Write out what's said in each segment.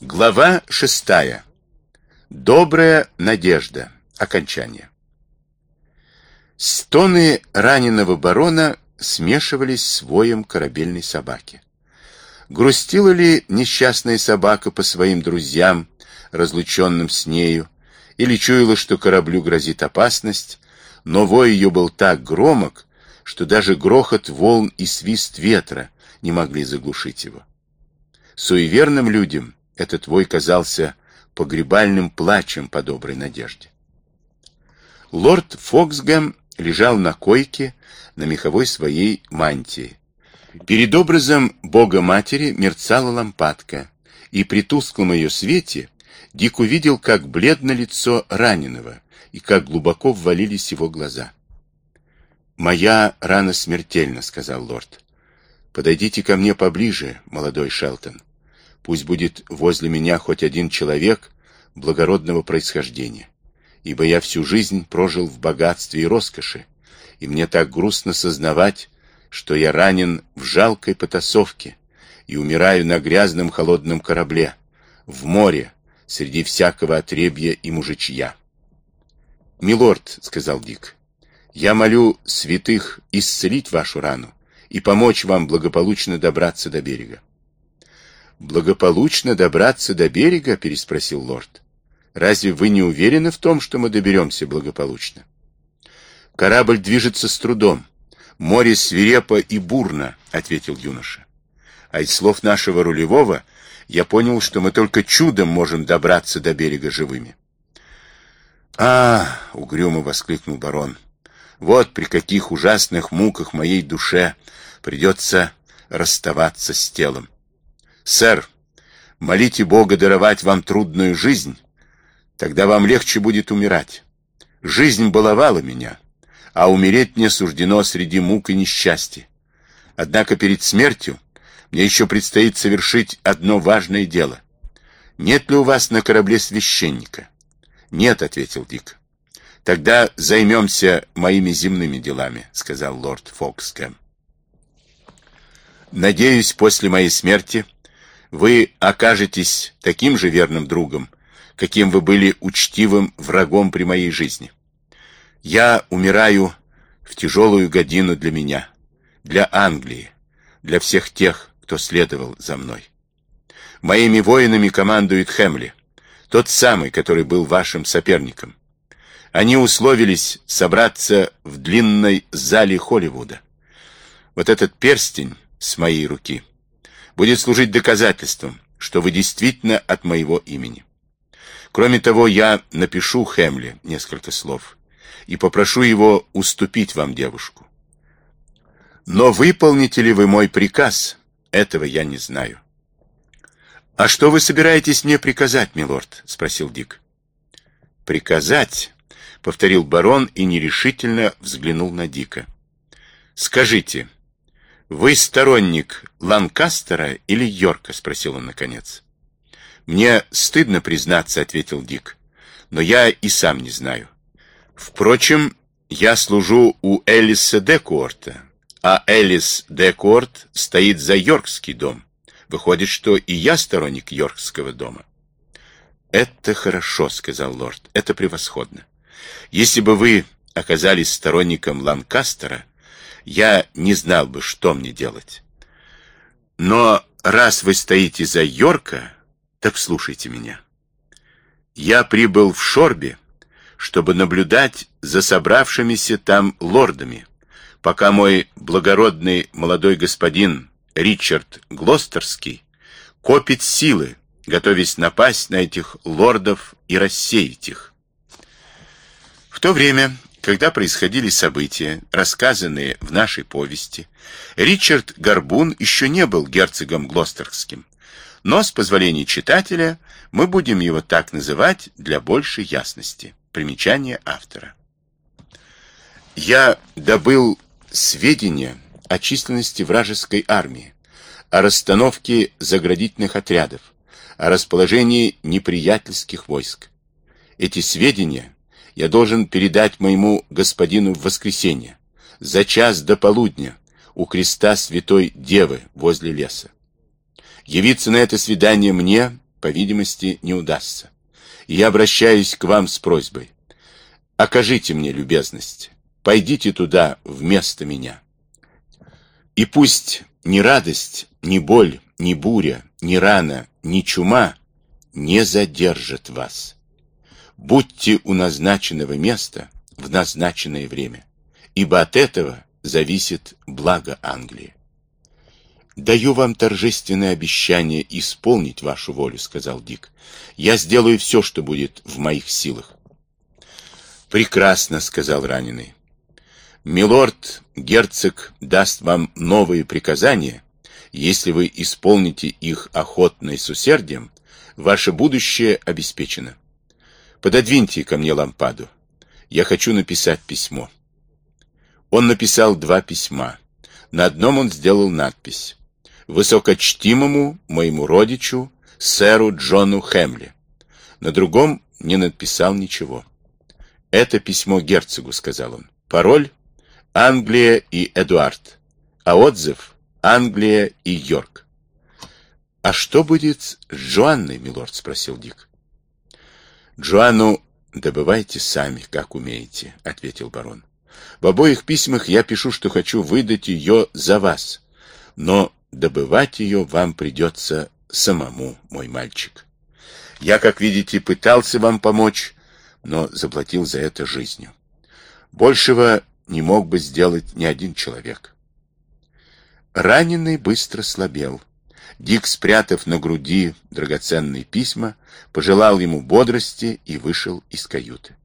Глава шестая. Добрая надежда. Окончание. Стоны раненого барона смешивались с воем корабельной собаки. Грустила ли несчастная собака по своим друзьям, разлученным с нею, или чуяла, что кораблю грозит опасность, но вой ее был так громок, что даже грохот волн и свист ветра не могли заглушить его. Суеверным людям этот вой казался погребальным плачем по доброй надежде. Лорд Фоксгэм лежал на койке на меховой своей мантии. Перед образом Бога-Матери мерцала лампадка, и при тусклом ее свете Дик увидел, как бледно лицо раненого и как глубоко ввалились его глаза. «Моя рана смертельна», — сказал лорд. «Подойдите ко мне поближе, молодой Шелтон. Пусть будет возле меня хоть один человек благородного происхождения, ибо я всю жизнь прожил в богатстве и роскоши, и мне так грустно сознавать, что я ранен в жалкой потасовке и умираю на грязном холодном корабле, в море, среди всякого отребья и мужичья. «Милорд», — сказал Дик, — «я молю святых исцелить вашу рану и помочь вам благополучно добраться до берега. «Благополучно добраться до берега?» — переспросил лорд. «Разве вы не уверены в том, что мы доберемся благополучно?» «Корабль движется с трудом. Море свирепо и бурно», — ответил юноша. «А из слов нашего рулевого я понял, что мы только чудом можем добраться до берега живыми». «А!» — угрюмо воскликнул барон. «Вот при каких ужасных муках моей душе придется расставаться с телом. Сэр, молите Бога даровать вам трудную жизнь, тогда вам легче будет умирать. Жизнь баловала меня, а умереть мне суждено среди мук и несчастья. Однако перед смертью мне еще предстоит совершить одно важное дело. Нет ли у вас на корабле священника? Нет, ответил Дик. Тогда займемся моими земными делами, сказал лорд Фокскэм. Надеюсь, после моей смерти вы окажетесь таким же верным другом, каким вы были учтивым врагом при моей жизни. Я умираю в тяжелую годину для меня, для Англии, для всех тех, кто следовал за мной. Моими воинами командует Хемли, тот самый, который был вашим соперником. Они условились собраться в длинной зале Холливуда. Вот этот перстень с моей руки — будет служить доказательством, что вы действительно от моего имени. Кроме того, я напишу Хемли несколько слов и попрошу его уступить вам девушку. Но выполните ли вы мой приказ, этого я не знаю. — А что вы собираетесь мне приказать, милорд? — спросил Дик. — Приказать, — повторил барон и нерешительно взглянул на Дика. — Скажите, — «Вы сторонник Ланкастера или Йорка?» — спросил он наконец. «Мне стыдно признаться», — ответил Дик, — «но я и сам не знаю. Впрочем, я служу у Элиса Декуорта, а Элис Декуорт стоит за Йоркский дом. Выходит, что и я сторонник Йоркского дома». «Это хорошо», — сказал лорд, — «это превосходно. Если бы вы оказались сторонником Ланкастера, я не знал бы, что мне делать. Но раз вы стоите за Йорка, так слушайте меня. Я прибыл в Шорби, чтобы наблюдать за собравшимися там лордами, пока мой благородный молодой господин Ричард Глостерский копит силы, готовясь напасть на этих лордов и рассеять их. В то время когда происходили события, рассказанные в нашей повести, Ричард Горбун еще не был герцогом Глостерским, но, с позволения читателя, мы будем его так называть для большей ясности. Примечание автора. Я добыл сведения о численности вражеской армии, о расстановке заградительных отрядов, о расположении неприятельских войск. Эти сведения я должен передать моему господину в воскресенье, за час до полудня, у креста Святой Девы возле леса. Явиться на это свидание мне по видимости, не удастся. И я обращаюсь к вам с просьбой. Окажите мне любезность. Пойдите туда вместо меня. И пусть ни радость, ни боль, ни буря, ни рана, ни чума не задержат вас. Будьте у назначенного места в назначенное время, ибо от этого зависит благо Англии. «Даю вам торжественное обещание исполнить вашу волю», — сказал Дик. «Я сделаю все, что будет в моих силах». «Прекрасно», — сказал раненый. «Милорд, герцог даст вам новые приказания. Если вы исполните их охотно и с усердием, ваше будущее обеспечено. Пододвиньте ко мне лампаду. Я хочу написать письмо». Он написал два письма. На одном он сделал надпись «Высокочтимому моему родичу, сэру Джону Хемли». На другом не написал ничего. «Это письмо герцогу», — сказал он. «Пароль — Англия и Эдуард, а отзыв — Англия и Йорк». «А что будет с Джоанной, милорд?» — спросил Дик. «Джоанну добывайте сами, как умеете», — ответил барон. В обоих письмах я пишу, что хочу выдать ее за вас, но добывать ее вам придется самому, мой мальчик. Я, как видите, пытался вам помочь, но заплатил за это жизнью. Большего не мог бы сделать ни один человек. Раненый быстро слабел. Дик, спрятав на груди драгоценные письма, пожелал ему бодрости и вышел из каюты.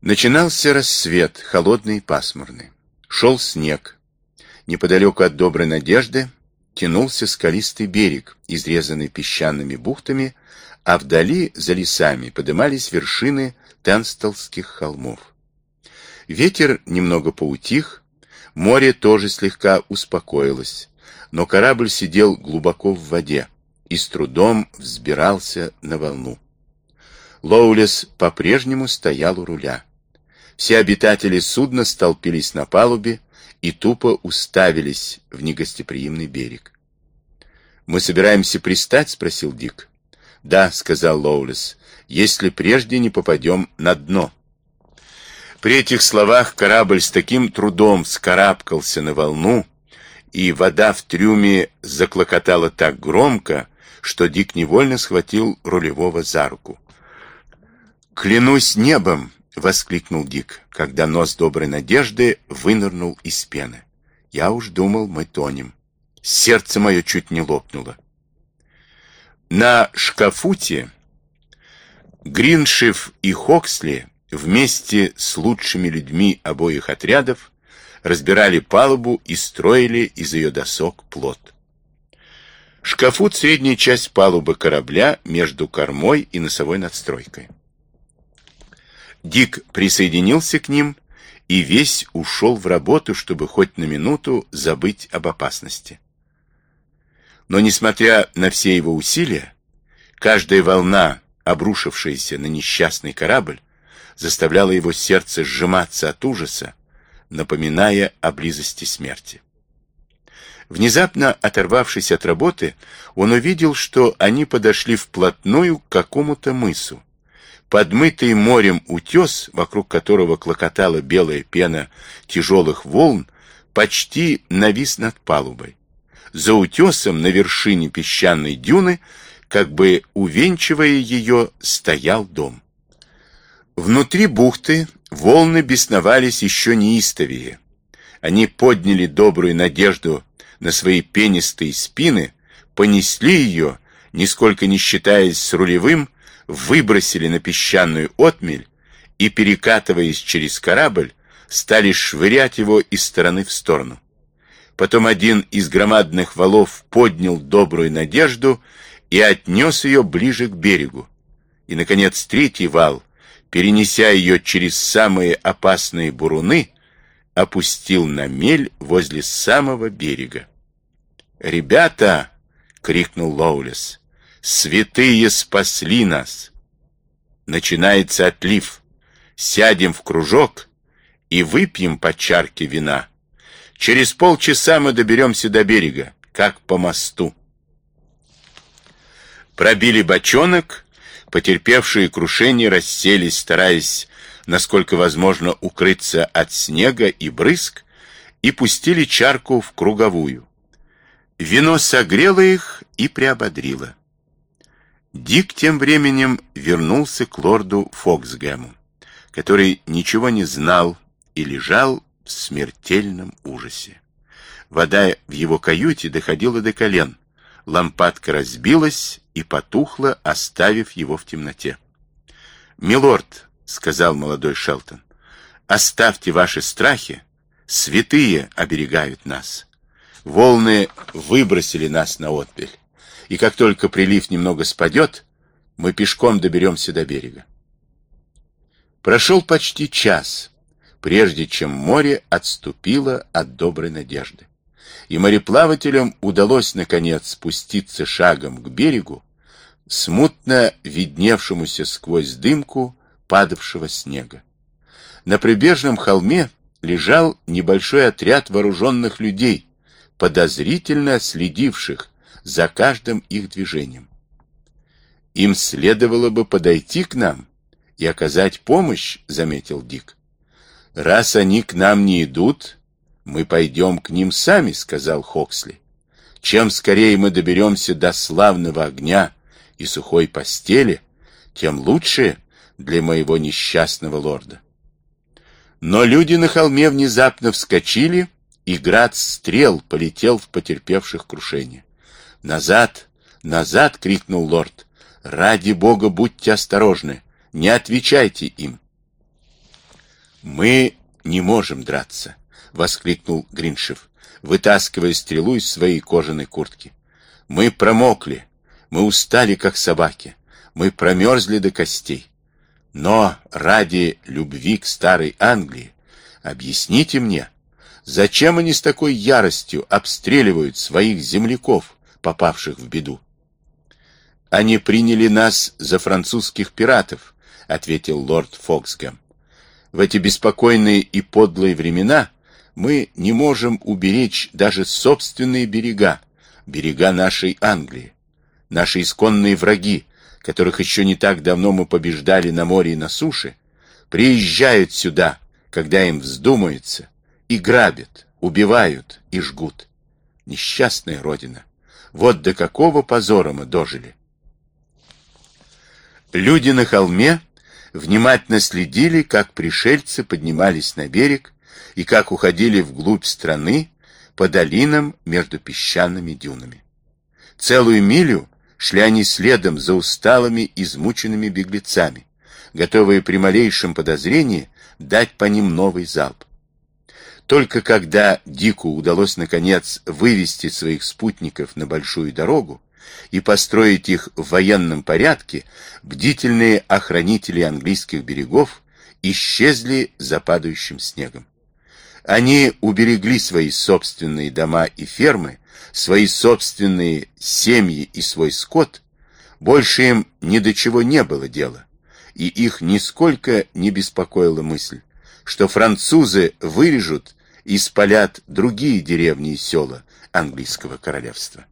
Начинался рассвет, холодный и пасмурный. Шел снег. Неподалеку от Доброй Надежды тянулся скалистый берег, изрезанный песчаными бухтами, а вдали, за лесами, подымались вершины Тенстолских холмов. Ветер немного поутих, море тоже слегка успокоилось, но корабль сидел глубоко в воде и с трудом взбирался на волну. Лоулес по-прежнему стоял у руля. Все обитатели судна столпились на палубе и тупо уставились в негостеприимный берег. «Мы собираемся пристать?» — спросил Дик. «Да», — сказал Лоулес, — «если прежде не попадем на дно». При этих словах корабль с таким трудом скарабкался на волну, и вода в трюме заклокотала так громко, что Дик невольно схватил рулевого за руку. «Клянусь небом!» — воскликнул Дик, когда нос доброй надежды вынырнул из пены. «Я уж думал, мы тонем. Сердце мое чуть не лопнуло». На шкафуте Гриншиф и Хоксли вместе с лучшими людьми обоих отрядов разбирали палубу и строили из ее досок плот. Шкафут — средняя часть палубы корабля между кормой и носовой надстройкой. Дик присоединился к ним и весь ушел в работу, чтобы хоть на минуту забыть об опасности. Но, несмотря на все его усилия, каждая волна, обрушившаяся на несчастный корабль, заставляла его сердце сжиматься от ужаса, напоминая о близости смерти. Внезапно оторвавшись от работы, он увидел, что они подошли вплотную к какому-то мысу. Подмытый морем утес, вокруг которого клокотала белая пена тяжелых волн, почти навис над палубой. За утесом на вершине песчаной дюны, как бы увенчивая ее, стоял дом. Внутри бухты волны бесновались еще неистовее. Они подняли добрую надежду на свои пенистые спины, понесли ее, нисколько не считаясь с рулевым, выбросили на песчаную отмель и, перекатываясь через корабль, стали швырять его из стороны в сторону. Потом один из громадных валов поднял добрую надежду и отнес ее ближе к берегу. И, наконец, третий вал, перенеся ее через самые опасные буруны, опустил на мель возле самого берега. «Ребята!» — крикнул Лоулес. Святые спасли нас. Начинается отлив. Сядем в кружок и выпьем по чарке вина. Через полчаса мы доберемся до берега, как по мосту. Пробили бочонок, потерпевшие крушение расселись, стараясь, насколько возможно, укрыться от снега и брызг, и пустили чарку в круговую. Вино согрело их и приободрило. Дик тем временем вернулся к лорду Фоксгэму, который ничего не знал и лежал в смертельном ужасе. Вода в его каюте доходила до колен. Лампадка разбилась и потухла, оставив его в темноте. «Милорд», — сказал молодой Шелтон, — «оставьте ваши страхи, святые оберегают нас. Волны выбросили нас на отбель и как только прилив немного спадет, мы пешком доберемся до берега. Прошел почти час, прежде чем море отступило от доброй надежды, и мореплавателям удалось, наконец, спуститься шагом к берегу, смутно видневшемуся сквозь дымку падавшего снега. На прибежном холме лежал небольшой отряд вооруженных людей, подозрительно следивших за каждым их движением. Им следовало бы подойти к нам и оказать помощь, заметил Дик. Раз они к нам не идут, мы пойдем к ним сами, сказал Хоксли. Чем скорее мы доберемся до славного огня и сухой постели, тем лучше для моего несчастного лорда. Но люди на холме внезапно вскочили, и град стрел полетел в потерпевших крушение. «Назад! Назад!» — крикнул лорд. «Ради бога, будьте осторожны! Не отвечайте им!» «Мы не можем драться!» — воскликнул Гриншев, вытаскивая стрелу из своей кожаной куртки. «Мы промокли, мы устали, как собаки, мы промерзли до костей. Но ради любви к старой Англии объясните мне, зачем они с такой яростью обстреливают своих земляков, попавших в беду. «Они приняли нас за французских пиратов», — ответил лорд Фоксгэм. «В эти беспокойные и подлые времена мы не можем уберечь даже собственные берега, берега нашей Англии. Наши исконные враги, которых еще не так давно мы побеждали на море и на суше, приезжают сюда, когда им вздумается, и грабят, убивают и жгут. Несчастная родина. Вот до какого позора мы дожили. Люди на холме внимательно следили, как пришельцы поднимались на берег и как уходили вглубь страны по долинам между песчаными дюнами. Целую милю шли они следом за усталыми, измученными беглецами, готовые при малейшем подозрении дать по ним новый залп. Только когда Дику удалось, наконец, вывести своих спутников на большую дорогу и построить их в военном порядке, бдительные охранители английских берегов исчезли за падающим снегом. Они уберегли свои собственные дома и фермы, свои собственные семьи и свой скот, больше им ни до чего не было дела, и их нисколько не беспокоила мысль, что французы вырежут и спалят другие деревни и села английского королевства.